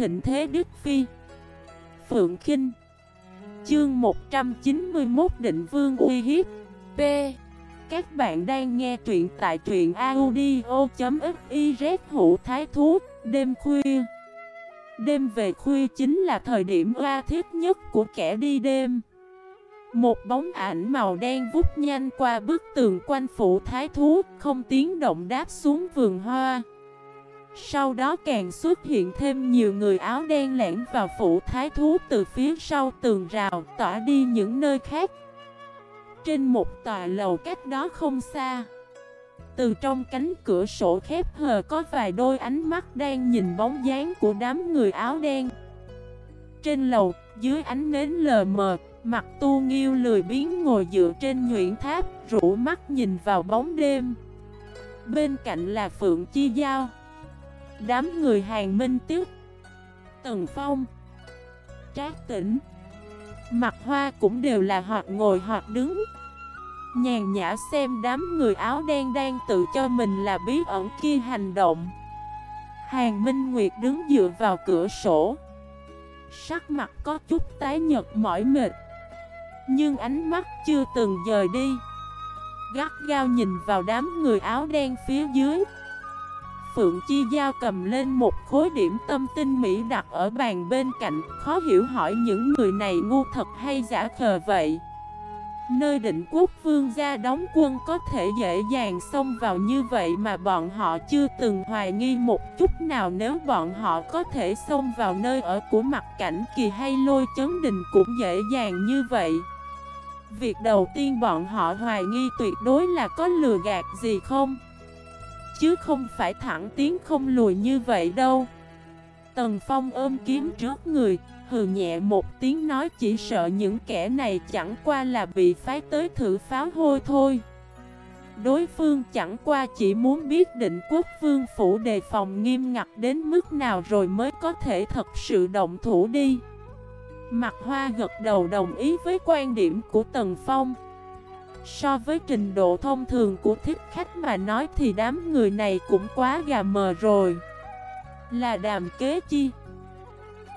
thịnh thế Đức Phi. Phượng Kinh. Chương 191 Định Vương uy hiếp. P. Các bạn đang nghe truyện tại truyện audio.xyz Hữu Thái Thú, Đêm khuya. Đêm về khuya chính là thời điểm oa thiết nhất của kẻ đi đêm. Một bóng ảnh màu đen vút nhanh qua bức tường quanh phủ thái thú, Không tiếng động đáp xuống vườn hoa sau đó càng xuất hiện thêm nhiều người áo đen lẻn vào phủ thái thú từ phía sau tường rào tỏa đi những nơi khác. Trên một tòa lầu cách đó không xa. Từ trong cánh cửa sổ khép hờ có vài đôi ánh mắt đang nhìn bóng dáng của đám người áo đen. Trên lầu, dưới ánh nến lờ mờ, mặt tu nghiêu lười biến ngồi dựa trên nhuyễn tháp, rủ mắt nhìn vào bóng đêm. Bên cạnh là Phượng Chi Giao. Đám người hàng minh tiếc Tần Phong, Trác tỉnh Mặt hoa cũng đều là hoặc ngồi hoặc đứng. Nhàn nhã xem đám người áo đen đang tự cho mình là bí ẩn kia hành động. Hàng Minh Nguyệt đứng dựa vào cửa sổ. Sắc mặt có chút tái nhật mỏi mệt, Nhưng ánh mắt chưa từng rời đi. Gắt gao nhìn vào đám người áo đen phía dưới. Phượng Chi Giao cầm lên một khối điểm tâm tinh mỹ đặt ở bàn bên cạnh. Khó hiểu hỏi những người này ngu thật hay giả khờ vậy? Nơi định quốc vương gia đóng quân có thể dễ dàng xông vào như vậy mà bọn họ chưa từng hoài nghi một chút nào. Nếu bọn họ có thể xông vào nơi ở của mặt cảnh kỳ hay lôi chấn đình cũng dễ dàng như vậy. Việc đầu tiên bọn họ hoài nghi tuyệt đối là có lừa gạt gì không? Chứ không phải thẳng tiến không lùi như vậy đâu. Tần Phong ôm kiếm trước người, hừ nhẹ một tiếng nói chỉ sợ những kẻ này chẳng qua là bị phái tới thử pháo hôi thôi. Đối phương chẳng qua chỉ muốn biết định quốc vương phủ đề phòng nghiêm ngặt đến mức nào rồi mới có thể thật sự động thủ đi. Mặt hoa gật đầu đồng ý với quan điểm của Tần Phong. So với trình độ thông thường của thích khách mà nói thì đám người này cũng quá gà mờ rồi. Là đàm kế chi?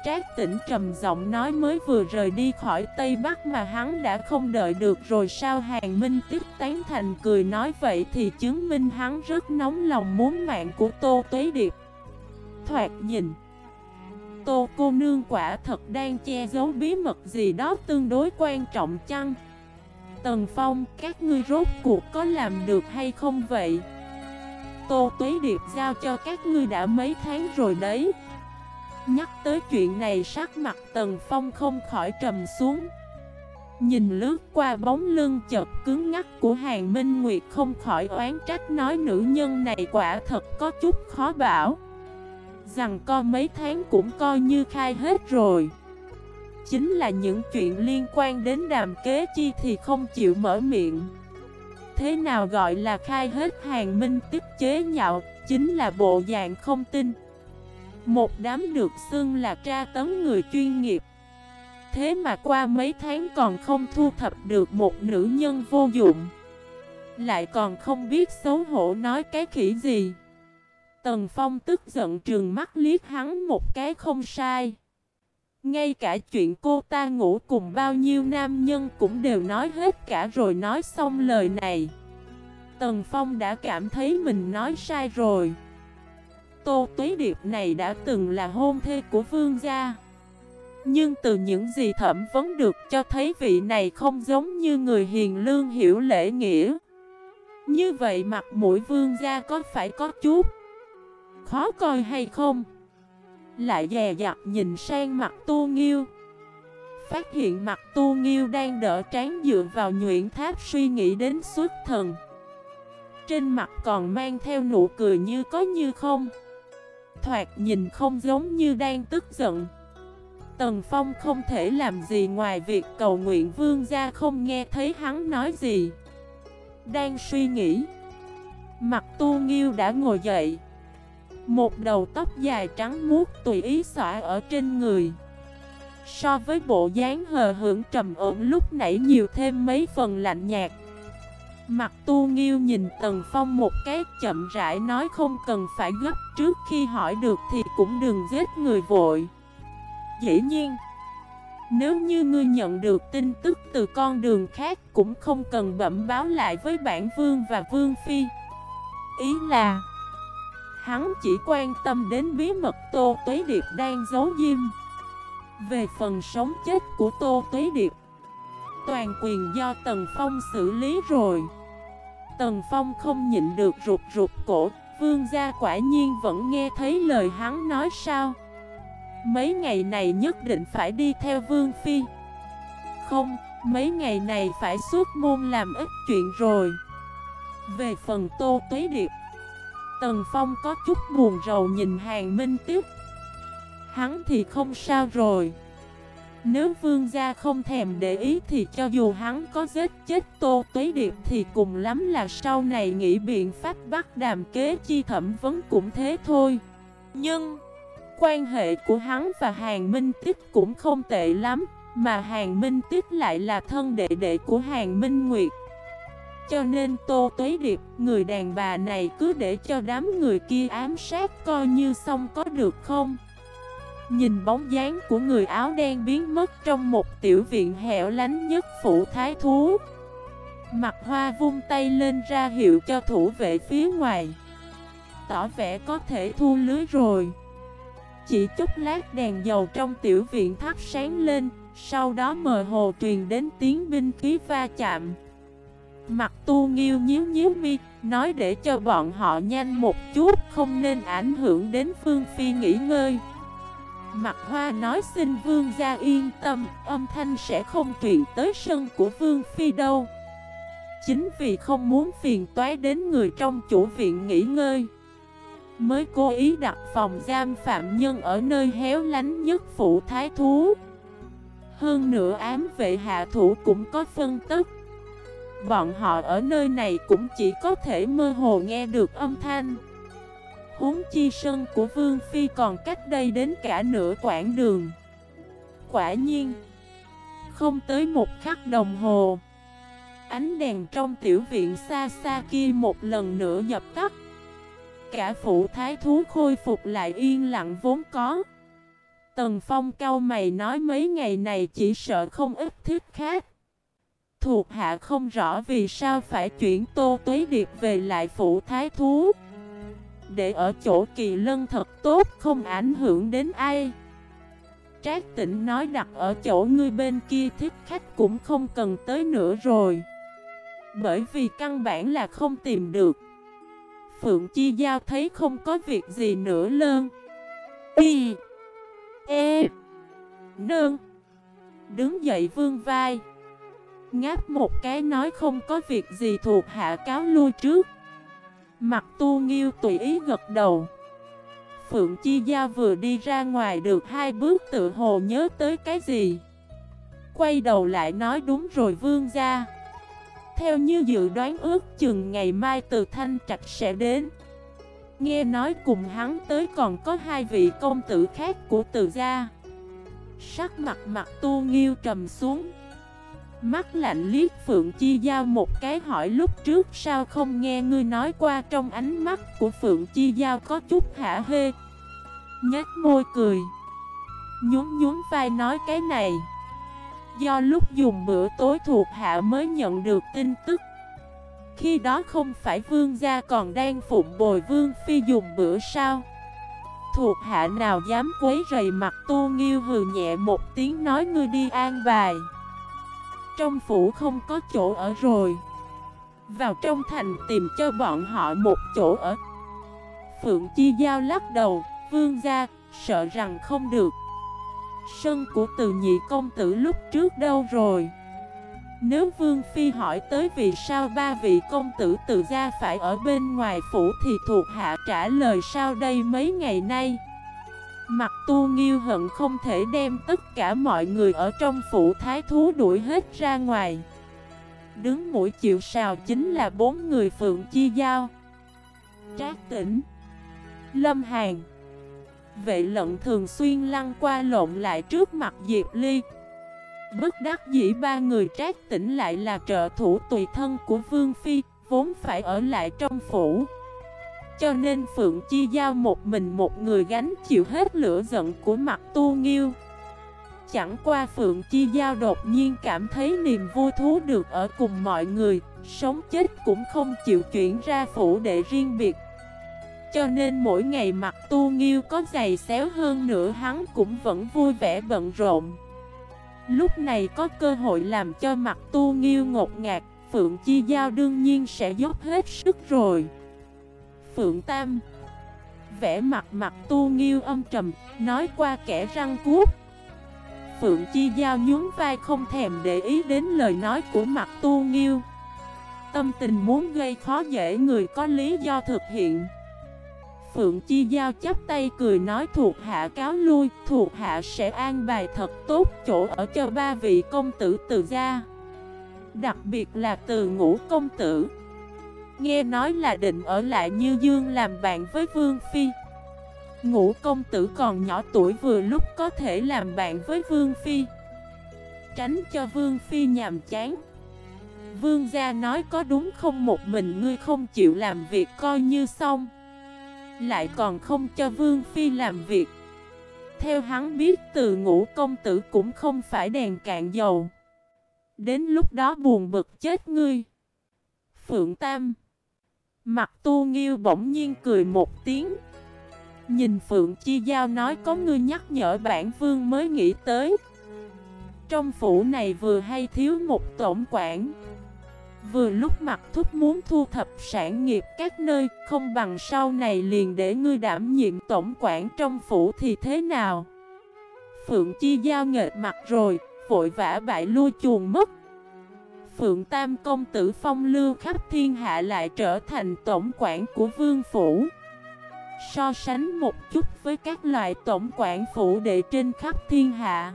Trác tỉnh trầm giọng nói mới vừa rời đi khỏi Tây Bắc mà hắn đã không đợi được rồi sao Hàng Minh tiếp tán thành cười nói vậy thì chứng minh hắn rất nóng lòng muốn mạng của Tô Tuế Điệp. Thoạt nhìn, Tô cô nương quả thật đang che giấu bí mật gì đó tương đối quan trọng chăng? Tần Phong, các ngươi rốt cuộc có làm được hay không vậy? Tô Tuế Điệp giao cho các ngươi đã mấy tháng rồi đấy. Nhắc tới chuyện này sắc mặt Tần Phong không khỏi trầm xuống. Nhìn lướt qua bóng lưng chật cứng ngắt của Hàng Minh Nguyệt không khỏi oán trách nói nữ nhân này quả thật có chút khó bảo. Rằng co mấy tháng cũng coi như khai hết rồi. Chính là những chuyện liên quan đến đàm kế chi thì không chịu mở miệng. Thế nào gọi là khai hết hàng minh tiếp chế nhạo, Chính là bộ dạng không tin. Một đám được xưng là tra tấn người chuyên nghiệp. Thế mà qua mấy tháng còn không thu thập được một nữ nhân vô dụng. Lại còn không biết xấu hổ nói cái khỉ gì. Tần Phong tức giận trường mắt liếc hắn một cái không sai ngay cả chuyện cô ta ngủ cùng bao nhiêu nam nhân cũng đều nói hết cả rồi nói xong lời này. Tần Phong đã cảm thấy mình nói sai rồi. Tô Tuế Điệp này đã từng là hôn thê của vương gia. Nhưng từ những gì thẩm vấn được cho thấy vị này không giống như người hiền lương hiểu lễ nghĩa. Như vậy mặt mũi vương gia có phải có chút Khó coi hay không? Lại dè dặt nhìn sang mặt tu nghiêu. Phát hiện mặt tu nghiêu đang đỡ trán dựa vào nhuyễn tháp suy nghĩ đến suốt thần. Trên mặt còn mang theo nụ cười như có như không. Thoạt nhìn không giống như đang tức giận. Tần Phong không thể làm gì ngoài việc cầu nguyện vương gia không nghe thấy hắn nói gì. Đang suy nghĩ, Mặt tu nghiêu đã ngồi dậy một đầu tóc dài trắng muốt tùy ý xõa ở trên người So với bộ dáng hờ hưởng trầm ổn lúc nãy nhiều thêm mấy phần lạnh nhạt Mặt tu nghiêu nhìn Tần Phong một cái chậm rãi nói không cần phải gấp trước khi hỏi được thì cũng đừng giết người vội. Dĩ nhiên, nếu như ngươi nhận được tin tức từ con đường khác cũng không cần bẩm báo lại với bản vương và vương phi. Ý là, hắn chỉ quan tâm đến bí mật Tô Tuế Điệp đang giấu diêm. Về phần sống chết của Tô Tuế Điệp, toàn quyền do Tần Phong xử lý rồi. Tần Phong không nhịn được rụt rụt cổ, vương gia quả nhiên vẫn nghe thấy lời hắn nói sao. Mấy ngày này nhất định phải đi theo Vương Phi Không, mấy ngày này phải suốt môn làm ít chuyện rồi Về phần Tô Tuế Điệp Tần Phong có chút buồn rầu nhìn Hàng Minh tiếp Hắn thì không sao rồi. Nếu vương gia không thèm để ý thì cho dù hắn có giết chết Tô Tuế Điệp Thì cùng lắm là sau này nghĩ biện pháp bắt đàm kế chi thẩm vấn cũng thế thôi. Nhưng, Quan hệ của hắn và Hàng Minh Tích cũng không tệ lắm, Mà Hàng Minh Tích lại là thân đệ đệ của Hàng Minh Nguyệt. Cho nên Tô Tuế Điệp, người đàn bà này cứ để cho đám người kia ám sát coi như xong có được không? Nhìn bóng dáng của người áo đen biến mất trong một tiểu viện hẻo lánh nhất phủ thái thú. Mặt hoa vung tay lên ra hiệu cho thủ vệ phía ngoài. Tỏ vẻ có thể thu lưới rồi. Chỉ chút lát đèn dầu trong tiểu viện thắp sáng lên Sau đó mờ hồ truyền đến tiếng binh khí va chạm. Mặt tu nghiêu nhíu nhíu mi, Nói để cho bọn họ nhanh một chút, Không nên ảnh hưởng đến Phương Phi nghỉ ngơi. Mặt hoa nói xin Vương gia yên tâm, Âm thanh sẽ không truyền tới sân của Vương Phi đâu. Chính vì không muốn phiền toái đến người trong chủ viện nghỉ ngơi, Mới cố ý đặt phòng giam phạm nhân ở nơi héo lánh nhất phủ thái thú. Hơn nữa ám vệ hạ thủ cũng có phân tức. Bọn họ ở nơi này cũng chỉ có thể mơ hồ nghe được âm thanh Huống chi sân của Vương Phi còn cách đây đến cả nửa quãng đường Quả nhiên, Không tới một khắc đồng hồ, Ánh đèn trong tiểu viện xa xa kia một lần nữa dập tắt cả phủ thái thú khôi phục lại yên lặng vốn có. Tần Phong cao mày nói mấy ngày này chỉ sợ không ít thiết khác. Thuộc hạ không rõ vì sao phải chuyển Tô Tuế Điệp về lại phủ thái thú. Để ở chỗ kỳ lân thật tốt không ảnh hưởng đến ai. Trác tỉnh nói đặt ở chỗ ngươi bên kia thích khách cũng không cần tới nữa rồi. Bởi vì căn bản là không tìm được. Phượng Chi Giao thấy không có việc gì nữa lơn Y E Nương Đứng dậy vương vai Ngáp một cái nói không có việc gì thuộc hạ cáo lui trước. Mặt tu nghiêu tùy ý gật đầu. Phượng Chi Giao vừa đi ra ngoài được hai bước tự hồ nhớ tới cái gì. Quay đầu lại nói đúng rồi vương ra theo như dự đoán ước chừng ngày mai từ Thanh Trạch sẽ đến. Nghe nói cùng hắn tới còn có hai vị công tử khác của từ gia. Sắc mặt mặt tu nghiêu trầm xuống. Mắt lạnh liếc Phượng Chi Giao một cái hỏi lúc trước sao không nghe ngươi nói qua trong ánh mắt của Phượng Chi Giao có chút hả hê. Nhếch môi cười. Nhún nhún vai nói cái này. Do lúc dùng bữa tối thuộc hạ mới nhận được tin tức. Khi đó không phải vương gia còn đang phụng bồi vương phi dùng bữa sao? Thuộc hạ nào dám quấy rầy mặt tu nghiêu hừ nhẹ một tiếng nói ngươi đi an bài. Trong phủ không có chỗ ở rồi. Vào trong thành tìm cho bọn họ một chỗ ở. Phượng Chi Giao lắc đầu, Vương gia, sợ rằng không được. Sân của từ nhị công tử lúc trước đâu rồi? Nếu Vương Phi hỏi tới vì sao ba vị công tử từ gia phải ở bên ngoài phủ Thì thuộc hạ trả lời sao đây mấy ngày nay? Mặt tu nghiêu hận không thể đem tất cả mọi người ở trong phủ thái thú đuổi hết ra ngoài. Đứng mũi chịu sào chính là bốn người Phượng Chi Giao. Trác tỉnh Lâm Hàn. Vệ lận thường xuyên lăn qua lộn lại trước mặt Diệp Ly. Bất đắc dĩ ba người trác tỉnh lại là trợ thủ tùy thân của Vương Phi, vốn phải ở lại trong phủ. Cho nên Phượng Chi Giao một mình một người gánh chịu hết lửa giận của mặt tu nghiêu. Chẳng qua Phượng Chi Giao đột nhiên cảm thấy niềm vui thú được ở cùng mọi người, sống chết cũng không chịu chuyển ra phủ để riêng biệt. Cho nên mỗi ngày mặt tu nghiêu có giày xéo hơn nữa hắn cũng vẫn vui vẻ bận rộn. Lúc này có cơ hội làm cho mặt tu nghiêu ngột ngạt, Phượng Chi Giao đương nhiên sẽ dốc hết sức rồi. Phượng Tam Vẽ mặt mặt tu nghiêu âm trầm, nói qua kẻ răng cuốc. Phượng Chi Giao nhún vai không thèm để ý đến lời nói của mặt tu nghiêu. Tâm tình muốn gây khó dễ người có lý do thực hiện. Phượng Chi Giao chắp tay cười nói thuộc hạ cáo lui, thuộc hạ sẽ an bài thật tốt chỗ ở cho ba vị công tử từ gia. Đặc biệt là từ ngũ công tử. Nghe nói là định ở lại Như Dương làm bạn với Vương Phi. Ngũ công tử còn nhỏ tuổi vừa lúc có thể làm bạn với Vương Phi. Tránh cho Vương Phi nhàm chán. Vương gia nói có đúng không một mình ngươi không chịu làm việc coi như xong. Lại còn không cho Vương Phi làm việc Theo hắn biết từ ngũ công tử cũng không phải đèn cạn dầu Đến lúc đó buồn bực chết ngươi Phượng Tam Mặt tu nghiêu bỗng nhiên cười một tiếng. Nhìn Phượng Chi Giao nói có người nhắc nhở bản vương mới nghĩ tới. Trong phủ này vừa hay thiếu một tổng quản. Vừa lúc mặt thúc muốn thu thập sản nghiệp các nơi, Không bằng sau này liền để ngươi đảm nhiệm tổng quản trong phủ thì thế nào? Phượng Chi Giao nghệt mặt rồi, Vội vã bại lui chuồng mất. Phượng Tam công tử phong lưu khắp thiên hạ lại trở thành tổng quản của vương phủ So sánh một chút với các loại tổng quản phủ đệ trên khắp thiên hạ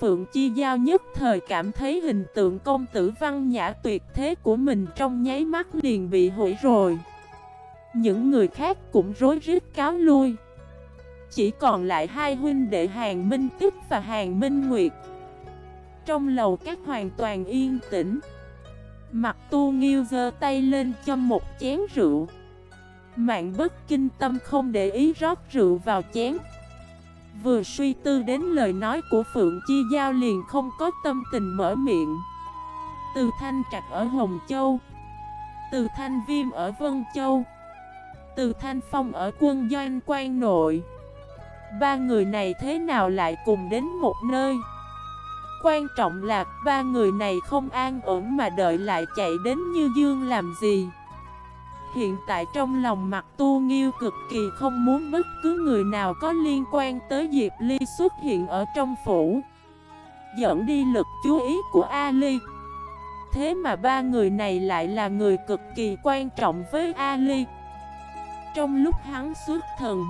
Phượng Chi Giao nhất thời cảm thấy hình tượng công tử văn nhã tuyệt thế của mình trong nháy mắt liền bị hủy rồi. Những người khác cũng rối rít cáo lui. Chỉ còn lại hai huynh đệ Hàng Minh Tích và Hàng Minh Nguyệt. Trong lầu các hoàn toàn yên tĩnh. Mặt tu nghiêu giơ tay lên cho một chén rượu. Mạng bất kinh tâm không để ý rót rượu vào chén. Vừa suy tư đến lời nói của Phượng Chi Giao liền không có tâm tình mở miệng Từ Thanh Trạch ở Hồng Châu, Từ Thanh Viêm ở Vân Châu, Từ Thanh Phong ở quân doanh quan nội Ba người này thế nào lại cùng đến một nơi Quan trọng là ba người này không an ổn mà đợi lại chạy đến Như Dương làm gì. Hiện tại trong lòng mặt tu nghiêu cực kỳ không muốn bất cứ người nào có liên quan tới Diệp Ly xuất hiện ở trong phủ. Dẫn đi lực chú ý của Ali. Thế mà ba người này lại là người cực kỳ quan trọng với Ali. Trong lúc hắn xuất thần,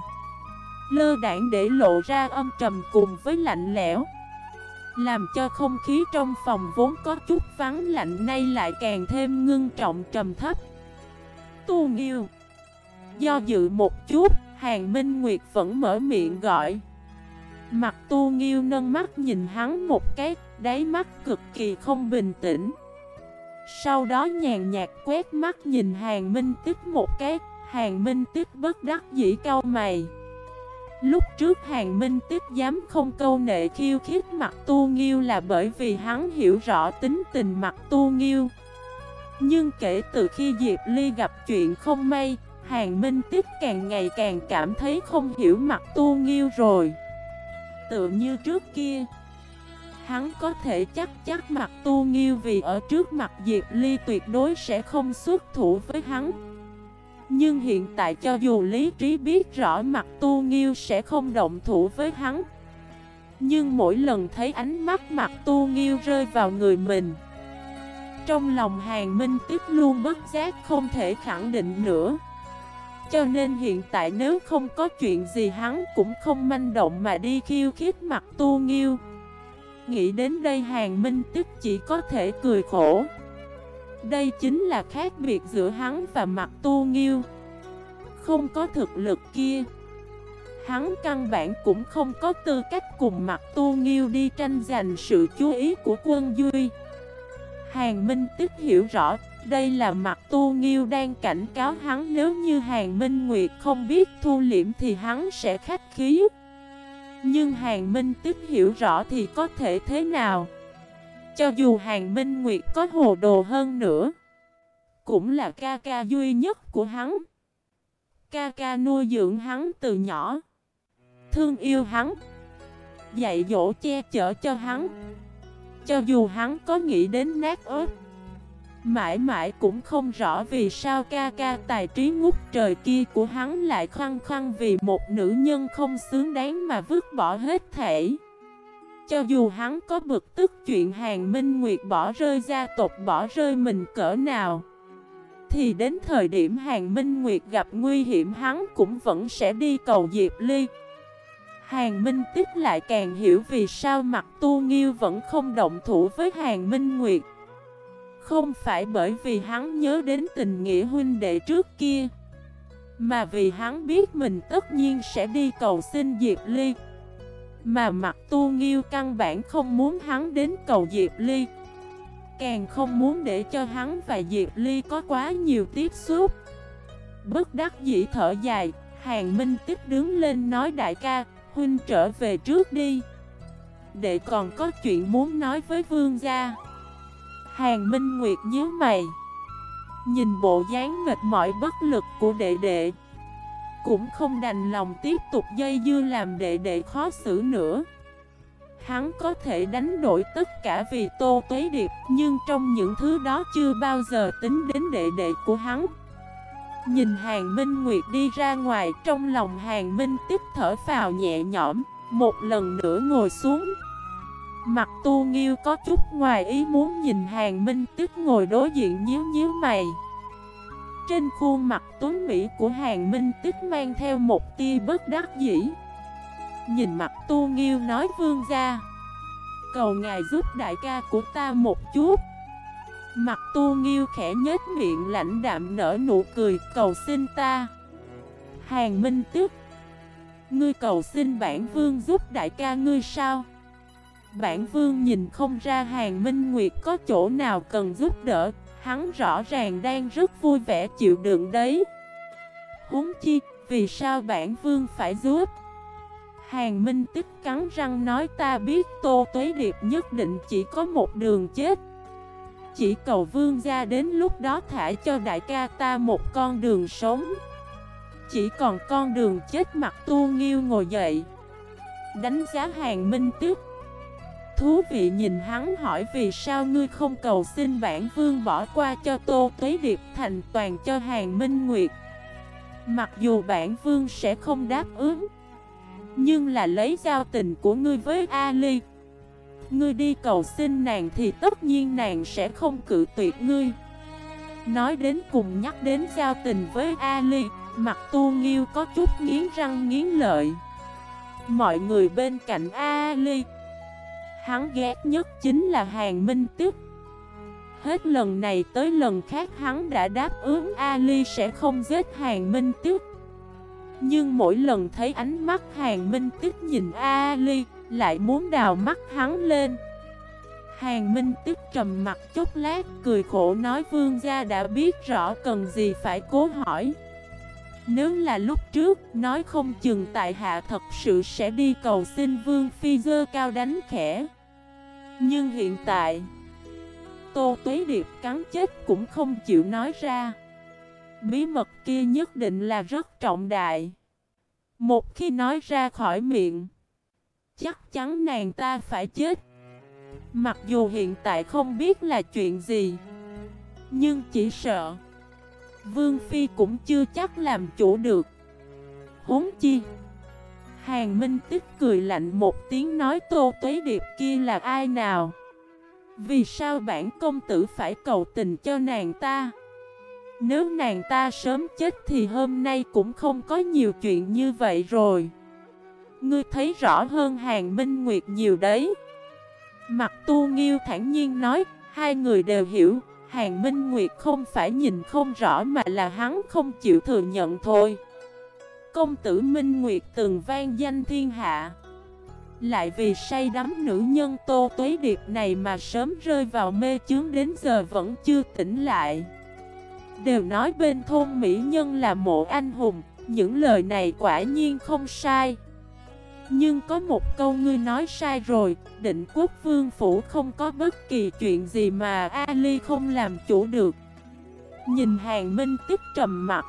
Lơ đảng để lộ ra âm trầm cùng với lạnh lẽo làm cho không khí trong phòng vốn có chút vắng lạnh nay lại càng thêm ngưng trọng trầm thấp. Tu nghiêu. Do dự một chút, Hàng Minh Nguyệt vẫn mở miệng gọi. Mặt tu nghiêu nâng mắt nhìn hắn một cái, đáy mắt cực kỳ không bình tĩnh. Sau đó nhàn nhạt quét mắt nhìn Hàng Minh Tích một cái, Hàng Minh Tích bất đắc dĩ cau mày. Lúc trước Hàng Minh Tích dám không câu nệ khiêu khích mặt tu nghiêu là bởi vì hắn hiểu rõ tính tình mặt tu nghiêu nhưng kể từ khi Diệp Ly gặp chuyện không may, Hàng Minh Tích càng ngày càng cảm thấy không hiểu mặt tu nghiêu rồi. Tựa như trước kia, hắn có thể chắc chắc mặt tu nghiêu vì ở trước mặt Diệp Ly tuyệt đối sẽ không xuất thủ với hắn. Nhưng hiện tại cho dù lý trí biết rõ mặt tu nghiêu sẽ không động thủ với hắn. Nhưng mỗi lần thấy ánh mắt mặt tu nghiêu rơi vào người mình, trong lòng hàng minh tiếp luôn bất giác không thể khẳng định nữa. Cho nên hiện tại nếu không có chuyện gì hắn cũng không manh động mà đi khiêu khích mặt tu nghiêu. Nghĩ đến đây hàng minh tức chỉ có thể cười khổ. Đây chính là khác biệt giữa hắn và mặt tu nghiêu. Không có thực lực kia, Hắn căn bản cũng không có tư cách cùng mặt tu nghiêu đi tranh giành sự chú ý của quân Duy. Hàng Minh tức hiểu rõ, đây là mặt tu nghiêu đang cảnh cáo hắn nếu như Hàng Minh Nguyệt không biết thu liễm thì hắn sẽ khách khí. Nhưng Hàng Minh tức hiểu rõ thì có thể thế nào? Cho dù Hàng Minh Nguyệt có hồ đồ hơn nữa, Cũng là ca ca duy nhất của hắn Ca ca nuôi dưỡng hắn từ nhỏ, Thương yêu hắn, Dạy dỗ che chở cho hắn Cho dù hắn có nghĩ đến nát ớt, Mãi mãi cũng không rõ vì sao ca ca tài trí ngút trời kia của hắn lại khăng khăng vì một nữ nhân không xứng đáng mà vứt bỏ hết thể. Cho dù hắn có bực tức chuyện hàng minh nguyệt bỏ rơi gia tộc, bỏ rơi mình cỡ nào, Thì đến thời điểm hàng minh nguyệt gặp nguy hiểm hắn cũng vẫn sẽ đi cầu Diệp Ly. Hàng Minh Tích lại càng hiểu vì sao mặt tu nghiêu vẫn không động thủ với Hàng Minh Nguyệt. Không phải bởi vì hắn nhớ đến tình nghĩa huynh đệ trước kia, Mà vì hắn biết mình tất nhiên sẽ đi cầu xin Diệp Ly. Mà mặt tu nghiêu căn bản không muốn hắn đến cầu Diệp Ly. Càng không muốn để cho hắn và Diệp Ly có quá nhiều tiếp xúc. Bất đắc dĩ thở dài, Hàng Minh tiếp đứng lên nói đại ca, Huynh trở về trước đi. Để còn có chuyện muốn nói với vương gia. Hàng Minh Nguyệt nhớ mày. Nhìn bộ dáng mệt mỏi bất lực của đệ đệ cũng không đành lòng tiếp tục dây dưa làm đệ đệ khó xử nữa. Hắn có thể đánh đổi tất cả vì Tô Tuế Điệp, Nhưng trong những thứ đó chưa bao giờ tính đến đệ đệ của hắn. Nhìn Hàng Minh Nguyệt đi ra ngoài, Trong lòng Hàng Minh tiếp thở phào nhẹ nhõm, Một lần nữa ngồi xuống. Mặt tu nghiêu có chút ngoài ý muốn nhìn hàng minh tức ngồi đối diện nhíu nhíu mày. Trên khuôn mặt tuấn mỹ của hàng minh Tích mang theo một tia bất đắc dĩ. Nhìn mặt tu nghiêu nói vương ra Cầu ngài giúp đại ca của ta một chút. Mặt tu nghiêu khẽ nhếch miệng lãnh đạm nở nụ cười, cầu xin ta. Hàng minh tức Ngươi cầu xin bản vương giúp đại ca ngươi sao? Bản vương nhìn không ra hàng minh nguyệt có chỗ nào cần giúp đỡ. Hắn rõ ràng đang rất vui vẻ chịu đựng đấy. Huống chi, vì sao bản vương phải giúp? Hàng minh tức cắn răng nói ta biết Tô Tuế Điệp nhất định chỉ có một đường chết. Chỉ cầu vương ra đến lúc đó thả cho đại ca ta một con đường sống. Chỉ còn con đường chết mặt tu nghiêu ngồi dậy. Đánh giá hàng minh tức Thú vị nhìn hắn hỏi vì sao ngươi không cầu xin bản vương bỏ qua cho Tô Tuế Điệp thành toàn cho Hàng Minh Nguyệt? Mặc dù bản vương sẽ không đáp ứng, Nhưng là lấy giao tình của ngươi với Ali. Ngươi đi cầu xin nàng thì tất nhiên nàng sẽ không cự tuyệt ngươi. Nói đến cùng nhắc đến giao tình với Ali Mặt tu nghiêu có chút nghiến răng nghiến lợi. Mọi người bên cạnh Ali Hắn ghét nhất chính là hàng minh tức Hết lần này tới lần khác hắn đã đáp ứng Ali sẽ không giết hàng minh tức Nhưng mỗi lần thấy ánh mắt hàng minh tức nhìn Ali, Lại muốn đào mắt hắn lên. Hàng minh tức trầm mặt chốc lát, Cười khổ nói, vương gia đã biết rõ cần gì phải cố hỏi. Nếu là lúc trước, Nói không chừng tại hạ thật sự sẽ đi cầu xin vương phi dơ cao đánh khẽ nhưng hiện tại, Tô Tuế Điệp cắn chết cũng không chịu nói ra. Bí mật kia nhất định là rất trọng đại. Một khi nói ra khỏi miệng, Chắc chắn nàng ta phải chết. Mặc dù hiện tại không biết là chuyện gì, Nhưng chỉ sợ Vương Phi cũng chưa chắc làm chủ được. Huống chi Hàng Minh Tích cười lạnh một tiếng nói Tô Tuế Điệp kia là ai nào? Vì sao bản công tử phải cầu tình cho nàng ta? Nếu nàng ta sớm chết thì hôm nay cũng không có nhiều chuyện như vậy rồi. Ngươi thấy rõ hơn Hàng Minh Nguyệt nhiều đấy. Mặt tu nghiêu thản nhiên nói, hai người đều hiểu, Hàng Minh Nguyệt không phải nhìn không rõ mà là hắn không chịu thừa nhận thôi công tử Minh Nguyệt từng vang danh thiên hạ. Lại vì say đắm nữ nhân Tô Tuế Điệp này mà sớm rơi vào mê chướng đến giờ vẫn chưa tỉnh lại. Đều nói bên thôn Mỹ Nhân là mộ anh hùng, Những lời này quả nhiên không sai. Nhưng có một câu ngươi nói sai rồi, Định quốc vương phủ không có bất kỳ chuyện gì mà Ali không làm chủ được. Nhìn hàng minh tức trầm mặt.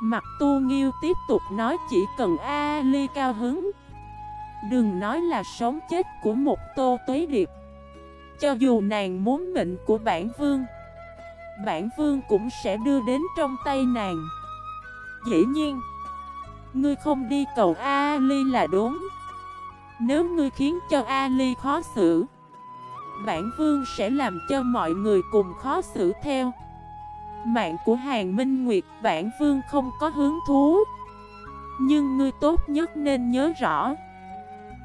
Mặt tu nghiêu tiếp tục nói chỉ cần Ali cao hứng. Đừng nói là sống chết của một tô tuế điệp. Cho dù nàng muốn mệnh của bản vương Bản vương cũng sẽ đưa đến trong tay nàng. Dĩ nhiên, Ngươi không đi cầu Ali là đúng. Nếu ngươi khiến cho Ali khó xử, Bản vương sẽ làm cho mọi người cùng khó xử theo. Mạng của Hàng Minh Nguyệt bản vương không có hứng thú. Nhưng ngươi tốt nhất nên nhớ rõ.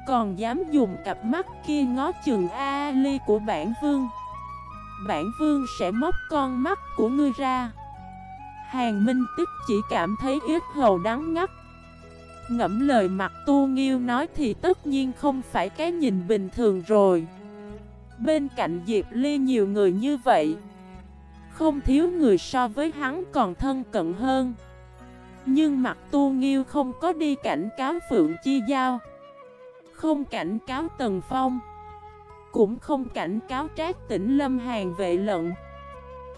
Còn dám dùng cặp mắt kia ngó chừng Ali của bản vương. Bản vương sẽ móc con mắt của ngươi ra. Hàng Minh Tích chỉ cảm thấy ít hầu đắng ngắt. Ngẫm lời mặt tu nghiêu nói thì tất nhiên không phải cái nhìn bình thường rồi. Bên cạnh Diệp Ly nhiều người như vậy không thiếu người so với hắn còn thân cận hơn. Nhưng mặt tu nghiêu không có đi cảnh cáo Phượng Chi Giao, Không cảnh cáo Tần Phong, Cũng không cảnh cáo trác tỉnh Lâm Hàng vệ lận.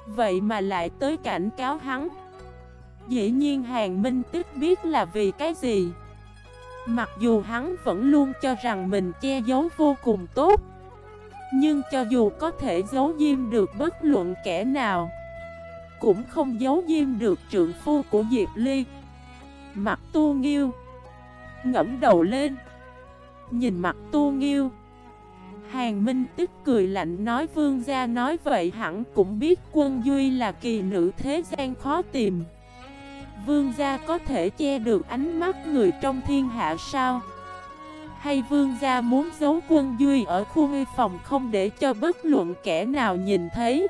Vậy mà lại tới cảnh cáo hắn. Dĩ nhiên Hàng Minh Tích biết là vì cái gì. Mặc dù hắn vẫn luôn cho rằng mình che giấu vô cùng tốt nhưng cho dù có thể giấu diêm được bất luận kẻ nào, Cũng không giấu diêm được trượng phu của Diệp Ly. Mặt tu nghiêu Ngẫm đầu lên, Nhìn mặt tu nghiêu. Hàng Minh tức cười lạnh nói, vương gia nói vậy hẳn cũng biết quân Duy là kỳ nữ thế gian khó tìm. Vương gia có thể che được ánh mắt người trong thiên hạ sao? Hay vương gia muốn giấu quân Duy ở khu nghi phòng không để cho bất luận kẻ nào nhìn thấy?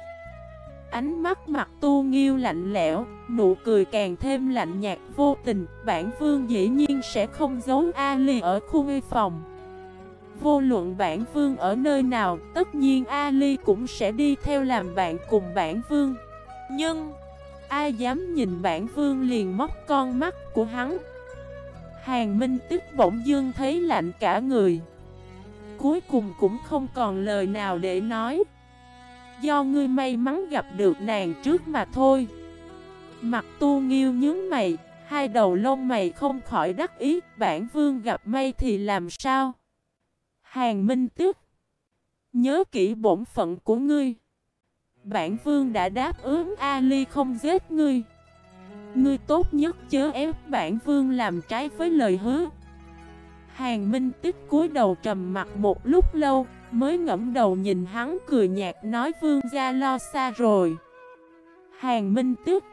Ánh mắt mặt tu nghiêu lạnh lẽo, nụ cười càng thêm lạnh nhạt vô tình, bản vương dĩ nhiên sẽ không giấu Ali ở khu nghi phòng. Vô luận bản vương ở nơi nào, tất nhiên Ali cũng sẽ đi theo làm bạn cùng bản vương. Nhưng... Ai dám nhìn bản vương liền móc con mắt của hắn Hàng Minh tức bỗng dương thấy lạnh cả người. Cuối cùng cũng không còn lời nào để nói. Do ngươi may mắn gặp được nàng trước mà thôi. Mặt tu nghiêu nhướng mày, Hai đầu lông mày không khỏi đắc ý, Bản vương gặp may thì làm sao? Hàng Minh tức, Nhớ kỹ bổn phận của ngươi. Bản vương đã đáp ứng Ali không giết ngươi. Ngươi tốt nhất chớ ép bản vương làm trái với lời hứa. Hàng Minh Tích cúi đầu trầm mặt một lúc lâu, Mới ngẫm đầu nhìn hắn cười nhạt nói, vương gia lo xa rồi. Hàng Minh Tích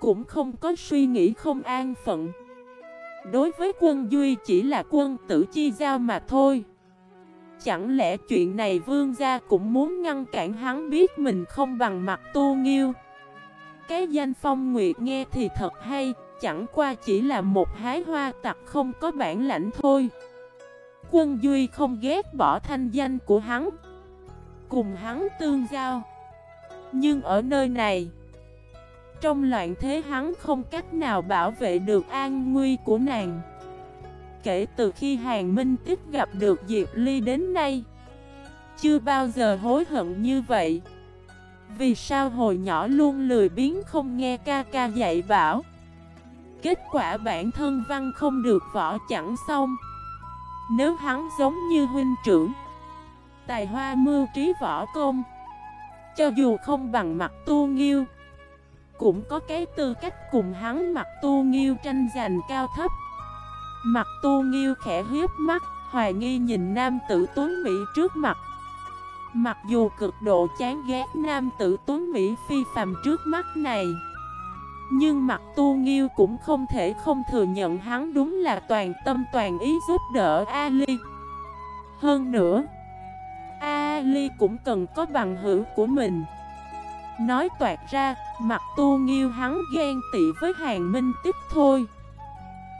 Cũng không có suy nghĩ không an phận. Đối với quân Duy chỉ là quân tử chi giao mà thôi. Chẳng lẽ chuyện này vương gia cũng muốn ngăn cản hắn biết mình không bằng mặt tu nghiêu? Cái danh phong nguyệt nghe thì thật hay, Chẳng qua chỉ là một hái hoa tặc không có bản lãnh thôi. Quân Duy không ghét bỏ thanh danh của hắn, Cùng hắn tương giao. Nhưng ở nơi này, Trong loạn thế hắn không cách nào bảo vệ được an nguy của nàng. Kể từ khi Hàng Minh Tích gặp được Diệp Ly đến nay, Chưa bao giờ hối hận như vậy. Vì sao hồi nhỏ luôn lười biếng không nghe ca ca dạy bảo? Kết quả bản thân văn không được võ chẳng xong. Nếu hắn giống như huynh trưởng Tài hoa mưu trí võ công Cho dù không bằng mặt tu nghiêu Cũng có cái tư cách cùng hắn mặt tu nghiêu tranh giành cao thấp. Mặt tu nghiêu khẽ hiếp mắt, hoài nghi nhìn nam tử tuấn Mỹ trước mặt. Mặc dù cực độ chán ghét nam tử tuấn Mỹ phi phàm trước mắt này Nhưng mặt tu nghiêu cũng không thể không thừa nhận hắn đúng là toàn tâm toàn ý giúp đỡ Ali. Hơn nữa Ali cũng cần có bằng hữu của mình. Nói toạt ra, mặt tu nghiêu hắn ghen tị với hàng minh tích thôi.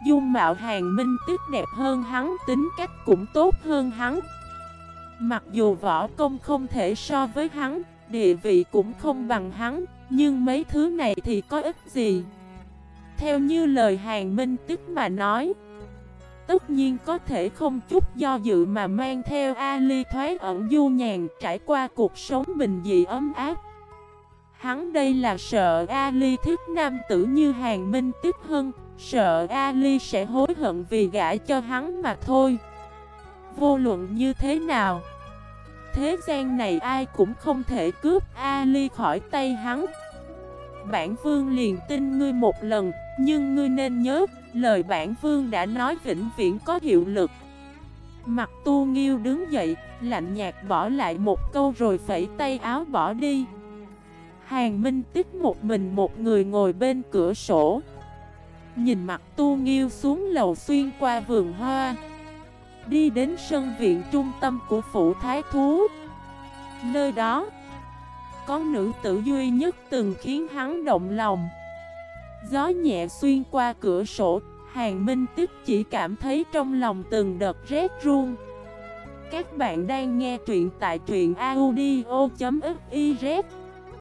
Dung mạo hàng minh tích đẹp hơn hắn Tính cách cũng tốt hơn hắn. Mặc dù võ công không thể so với hắn, Địa vị cũng không bằng hắn, Nhưng mấy thứ này thì có ích gì? Theo như lời hàng minh tức mà nói, Tất nhiên có thể không chút do dự mà mang theo Ali thoái ẩn du nhàn trải qua cuộc sống bình dị ấm áp. Hắn đây là sợ Ali thích nam tử như hàng minh Tức hơn, Sợ Ali sẽ hối hận vì gã cho hắn mà thôi. Vô luận như thế nào. Thế gian này ai cũng không thể cướp Ali khỏi tay hắn. Bản vương liền tin ngươi một lần, Nhưng ngươi nên nhớ, Lời bản vương đã nói vĩnh viễn có hiệu lực. Mặt tu nghiêu đứng dậy, Lạnh nhạt bỏ lại một câu rồi phẩy tay áo bỏ đi. Hàng Minh Tích một mình một người ngồi bên cửa sổ. Nhìn mặt tu nghiêu xuống lầu xuyên qua vườn hoa. Đi đến sân viện trung tâm của phủ thái thú. Nơi đó, Có nữ tử duy nhất từng khiến hắn động lòng. Gió nhẹ xuyên qua cửa sổ, Hàng Minh Tích chỉ cảm thấy trong lòng từng đợt rét run. Các bạn đang nghe truyện tại truyện audio.fif